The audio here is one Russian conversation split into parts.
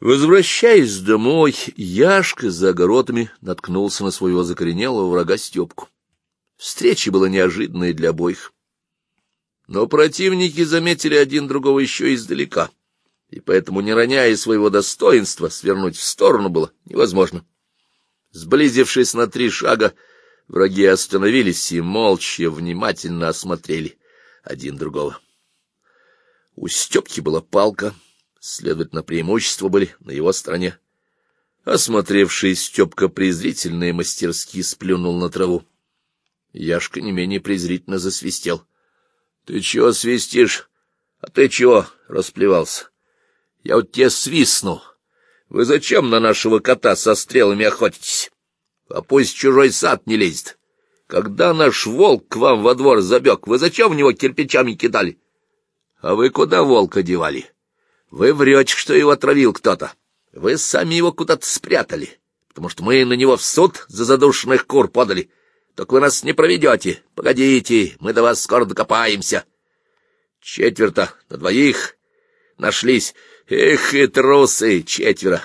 Возвращаясь домой, Яшка за огородами наткнулся на своего закоренелого врага Степку. Встреча была неожиданной для обоих. Но противники заметили один другого еще издалека, и поэтому, не роняя своего достоинства, свернуть в сторону было невозможно. Сблизившись на три шага, враги остановились и молча, внимательно осмотрели один другого. У Степки была палка — Следовательно, преимущества были на его стороне. Осмотревший Степка презрительно и мастерски сплюнул на траву. Яшка не менее презрительно засвистел. — Ты чего свистишь? А ты чего? — расплевался. — Я вот тебе свистну. Вы зачем на нашего кота со стрелами охотитесь? А пусть чужой сад не лезет. Когда наш волк к вам во двор забег, вы зачем в него кирпичами кидали? А вы куда волка девали? — вы врете, что его отравил кто-то. Вы сами его куда-то спрятали, потому что мы на него в суд за задушенных кур подали. Так вы нас не проведете. Погодите, мы до вас скоро докопаемся. Четверто на двоих нашлись. Эх и трусы, четверо.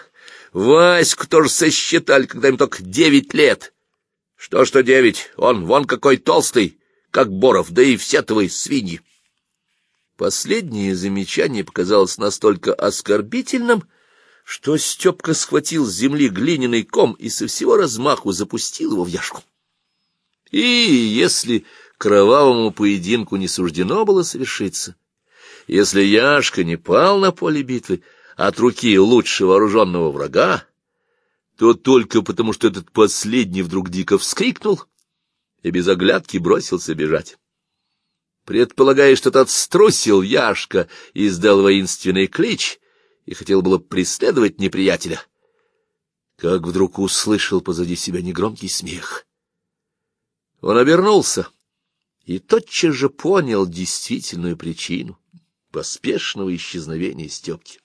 Ваську тоже сосчитали, когда им только девять лет. Что, что девять? Он вон какой толстый, как Боров, да и все-то вы свиньи. Последнее замечание показалось настолько оскорбительным, что Степка схватил с земли глиняный ком и со всего размаху запустил его в яшку. И если кровавому поединку не суждено было совершиться, если Яшка не пал на поле битвы от руки лучше вооруженного врага, то только потому, что этот последний вдруг дико вскрикнул и без оглядки бросился бежать. Предполагая, что тот струсил, Яшка издал воинственный клич и хотел было преследовать неприятеля, как вдруг услышал позади себя негромкий смех. Он обернулся и тотчас же понял действительную причину поспешного исчезновения Степки.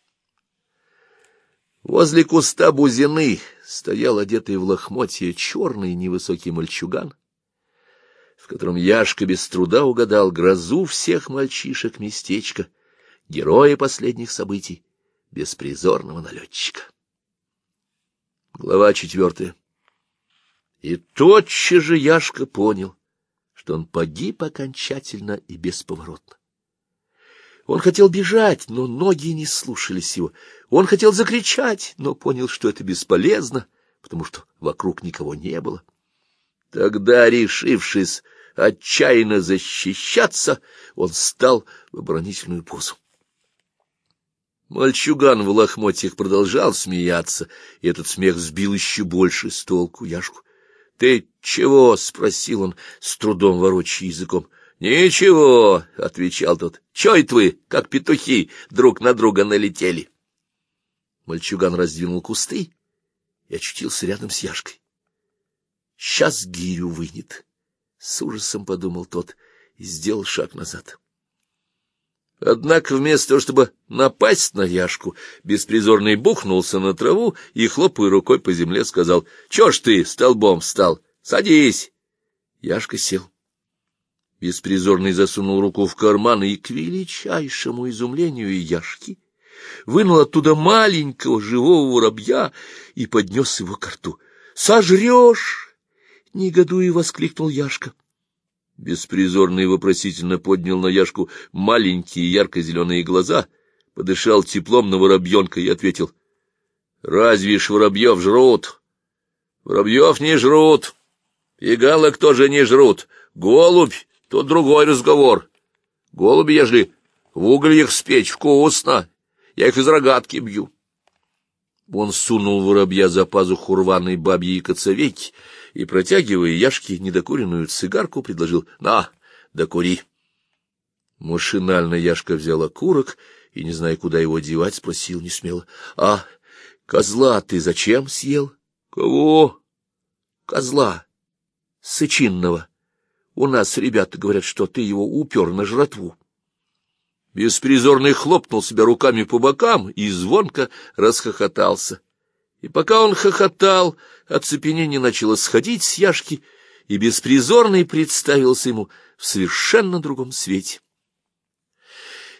Возле куста бузины стоял одетый в лохмотье черный невысокий мальчуган в котором Яшка без труда угадал грозу всех мальчишек местечка, героя последних событий, беспризорного налетчика. Глава четвертая. И тотчас же Яшка понял, что он погиб окончательно и бесповоротно. Он хотел бежать, но ноги не слушались его. Он хотел закричать, но понял, что это бесполезно, потому что вокруг никого не было. Тогда, решившись отчаянно защищаться, он стал в оборонительную позу. Мальчуган в лохмотьях продолжал смеяться, и этот смех сбил еще больше с толку Яшку. — Ты чего? — спросил он, с трудом ворочая языком. — Ничего, — отвечал тот. — Чё это вы, как петухи, друг на друга налетели? Мальчуган раздвинул кусты и очутился рядом с Яшкой. — Сейчас гирю вынет. С ужасом подумал тот и сделал шаг назад. Однако вместо того, чтобы напасть на Яшку, беспризорный бухнулся на траву и, хлопая рукой по земле, сказал, — Чё ж ты столбом встал? Садись! Яшка сел. Беспризорный засунул руку в карман и, к величайшему изумлению Яшки, вынул оттуда маленького живого воробья и поднес его к рту. — Сожрешь! Негодуя воскликнул Яшка. Беспризорный вопросительно поднял на Яшку маленькие ярко-зеленые глаза, подышал теплом на воробьенка и ответил. — Разве ж воробьев жрут? — Воробьев не жрут. И галок тоже не жрут. Голубь — тут другой разговор. Голуби, ежели в угольях спечь, вкусно. Я их из рогатки бью. Он сунул воробья за пазуху рваной бабьей коцовейки и, протягивая Яшке недокуренную цигарку, предложил «На, докури». Машинально Яшка взял окурок и, не зная, куда его девать, спросил несмело «А козла ты зачем съел?» «Кого?» «Козла. Сычинного. У нас ребята говорят, что ты его упер на жратву». Беспризорный хлопнул себя руками по бокам и звонко расхохотался. И пока он хохотал, оцепенение начало сходить с Яшки, и беспризорный представился ему в совершенно другом свете.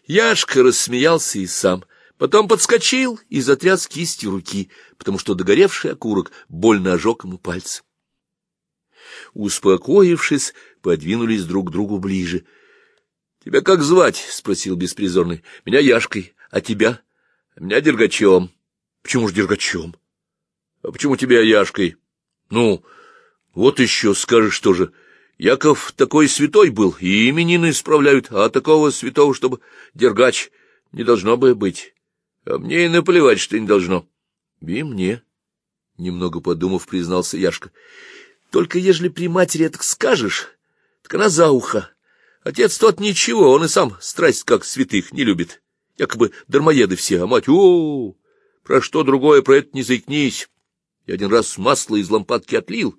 Яшка рассмеялся и сам, Потом подскочил и затряс кистью руки, потому что догоревший окурок больно ожег ему пальцы. Успокоившись, подвинулись друг к другу ближе. — Тебя как звать? — спросил беспризорный. — Меня Яшкой. А тебя? — Меня Дергачом. — Почему ж Дергачом? — А почему тебя Яшкой? — Ну, вот еще скажешь тоже. Яков такой святой был, и именины исправляют, а такого святого, чтобы Дергач, не должно бы быть. А мне и наплевать, что не должно. — И мне, — немного подумав, признался Яшка. — Только ежели при матери так скажешь, так она за ухо. Отец тот ничего, он и сам страсть как святых не любит. Якобы дармоеды все, а мать, о, про что другое про это не заикнись. Я один раз масло из лампадки отлил,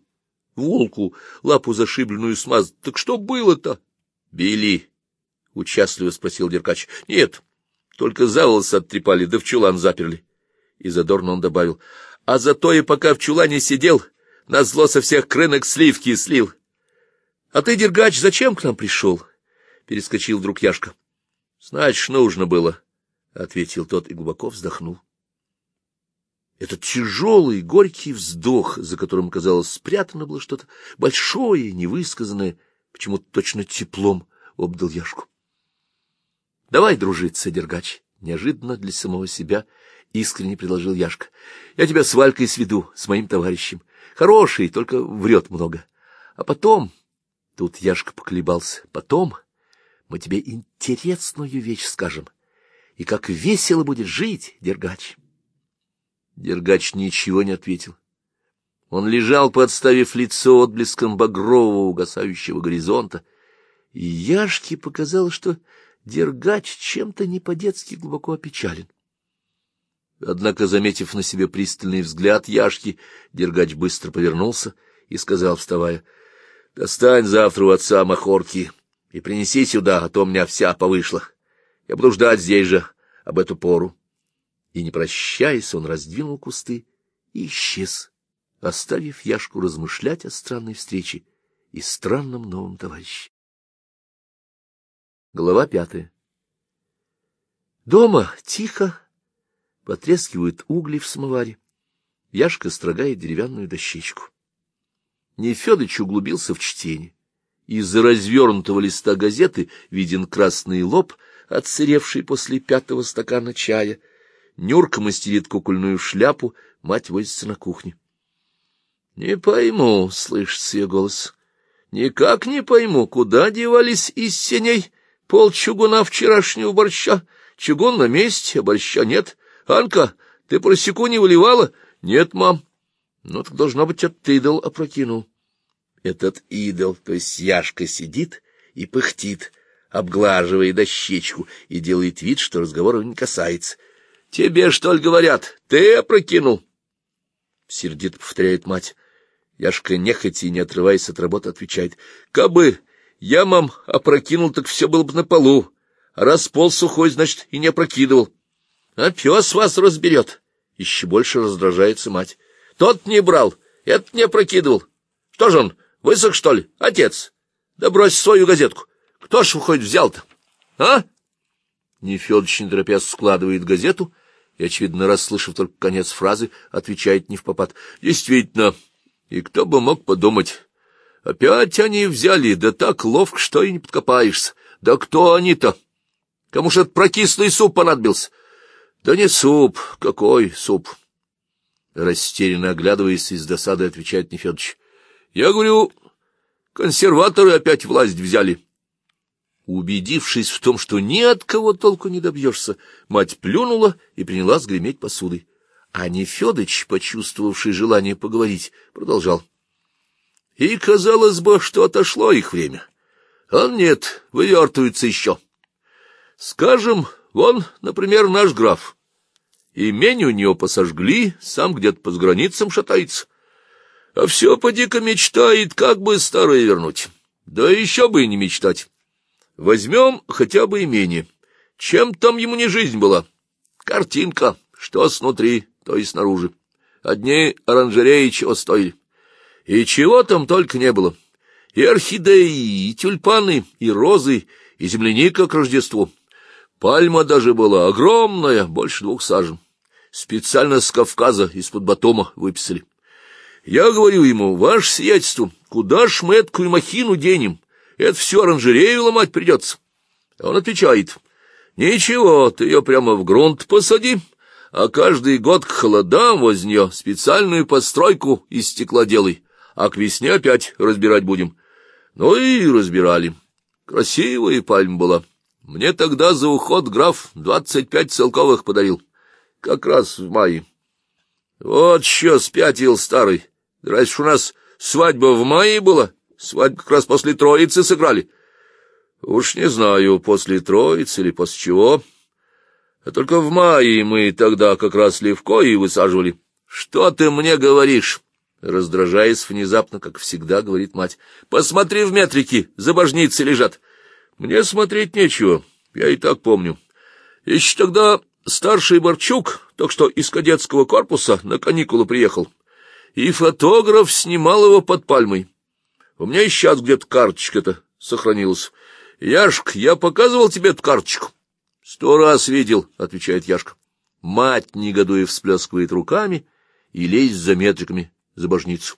волку лапу зашибленную смаз. Так что было-то? — Били, — участливо спросил Деркач. — Нет, только за волосы оттрепали, да в чулан заперли. И задорно он добавил. — А зато и пока в чулане сидел, на зло со всех крынок сливки слил. — А ты, Дергач, зачем к нам пришел? — перескочил вдруг Яшка. — Значит, нужно было, — ответил тот и глубоко вздохнул. Этот тяжелый, горький вздох, за которым, казалось, спрятано было что-то большое, невысказанное, почему-то точно теплом обдал Яшку. — Давай дружиться, Дергач, — неожиданно для самого себя искренне предложил Яшка. — Я тебя с Валькой сведу, с моим товарищем. Хороший, только врет много. А потом... Тут Яшка поколебался. Потом мы тебе интересную вещь скажем. И как весело будет жить, Дергач. Дергач ничего не ответил. Он лежал, подставив лицо отблеском багрового угасающего горизонта, и Яшке показалось, что Дергач чем-то не по-детски глубоко опечален. Однако, заметив на себе пристальный взгляд Яшки, Дергач быстро повернулся и сказал, вставая, — Достань завтра у отца махорки и принеси сюда, а то у меня вся повышла. Я буду ждать здесь же об эту пору. И, не прощаясь, он раздвинул кусты и исчез, оставив Яшку размышлять о странной встрече и странном новом товарище. Глава пятая Дома тихо потрескивают угли в самоваре. Яшка строгает деревянную дощечку. Нефедыч углубился в чтение. Из-за развернутого листа газеты виден красный лоб, отсыревший после пятого стакана чая. Нюрка мастерит кукольную шляпу, мать возится на кухне. — Не пойму, — слышится ее голос. — Никак не пойму, куда девались из сеней пол чугуна вчерашнего борща. Чугун на месте, а борща нет. Анка, ты просеку не выливала? — Нет, мам. — Ну, так должно быть, этот идол опрокинул. Этот идол, то есть Яшка, сидит и пыхтит, обглаживая дощечку, и делает вид, что разговора не касается. — Тебе, что ли, говорят? Ты опрокинул? — сердито повторяет мать. Яшка, нехотя и не отрываясь от работы, отвечает. — Кабы я, мам, опрокинул, так все было бы на полу. Раз пол сухой, значит, и не опрокидывал. А пес вас разберет. Еще больше раздражается мать. Тот не брал, этот не опрокидывал. Что же он, Высох, что ли, отец? Да брось свою газетку. Кто ж хоть взял-то? А? Нефедыч, не торопясь, складывает газету и, очевидно, расслышав только конец фразы, отвечает не в попад. Действительно, и кто бы мог подумать. Опять они взяли, да так ловко, что и не подкопаешься. Да кто они-то? Кому ж этот прокислый суп понадобился? Да не суп, какой суп? Растерянно оглядываясь из досады, отвечает Нефедыч. Я говорю, консерваторы опять власть взяли. Убедившись в том, что ни от кого толку не добьешься, мать плюнула и принялась греметь посудой. А Нефедыч, почувствовавший желание поговорить, продолжал. И казалось бы, что отошло их время. А нет, вывертываются еще. Скажем, вон, например, наш граф. Имень у него посожгли, сам где-то по границам шатается. А все поди-ка мечтает, как бы старое вернуть. Да еще бы и не мечтать. Возьмем хотя бы имение. Чем там ему не жизнь была? Картинка, что снутри, то и снаружи. Одни оранжереи чего стоили. И чего там только не было. И орхидеи, и тюльпаны, и розы, и земляника к Рождеству. Пальма даже была огромная, больше двух сажен. Специально с Кавказа, из-под Батома выписали. Я говорю ему, ваше сиятельство, куда ж мы эту махину денем? Это все оранжерею ломать придется. А он отвечает, ничего, ты ее прямо в грунт посади, а каждый год к холодам воз специальную постройку из стекла делай, а к весне опять разбирать будем. Ну и разбирали. Красивая пальма была. Мне тогда за уход граф двадцать пять целковых подарил. Как раз в мае. Вот что спятил старый. Раньше у нас свадьба в мае была. Свадьбу как раз после Троицы сыграли. Уж не знаю, после Троицы или после чего. А только в мае мы тогда как раз левко и высаживали. Что ты мне говоришь? Раздражаясь внезапно, как всегда, говорит мать. Посмотри в метрики, за божницы лежат. Мне смотреть нечего, я и так помню. Еще тогда старший Борчук, только что из кадетского корпуса, на каникулы приехал. И фотограф снимал его под пальмой. У меня и сейчас где-то карточка-то сохранилась. Яшк, я показывал тебе эту карточку? Сто раз видел, отвечает Яшка. Мать, негодуя, всплескивает руками и лезет за метриками за божницу.